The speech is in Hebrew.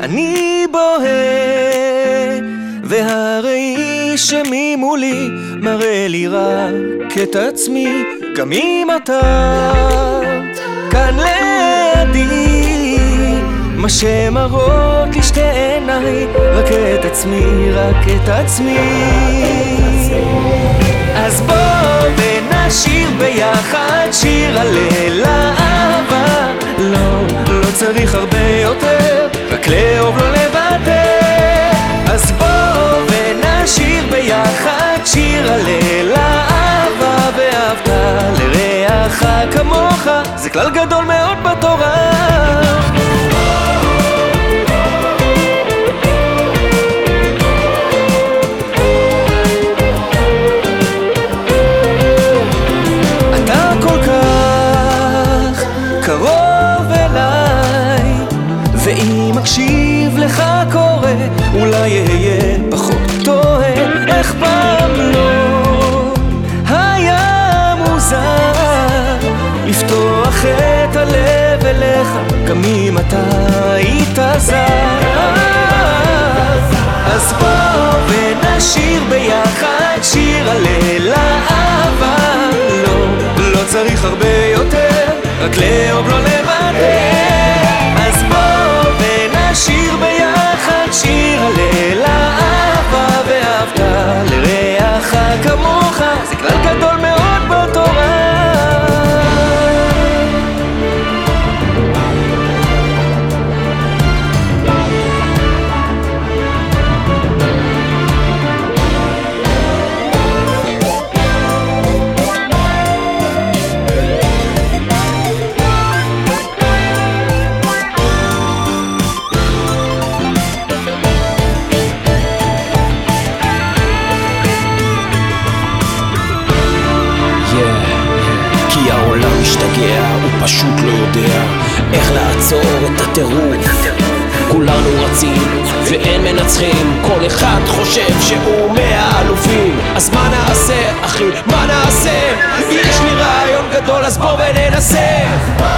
אני בוהה, והראי שממולי מראה לי רק את עצמי, גם אם אתה כאן לידי, מה שמראות לי שתי עיניי, רק את עצמי, רק את עצמי. אז בוא ונשיר ביחד שיר הלל כמוך זה כלל גדול מאוד בתורה. אתה קרוב אליי ואם מקשיב לפתוח את הלב אליך גם אם אתה היית זר אז בוא ונשיר ביחד שיר הלל אהבה לא, לא צריך הרבה פשוט לא יודע איך לעצור את הטירוף. כולנו רצים ואין מנצחים, כל אחד חושב שהוא מהאלופים. אז מה נעשה, אחי, מה נעשה? יש לי רעיון גדול, אז בוא וננסה.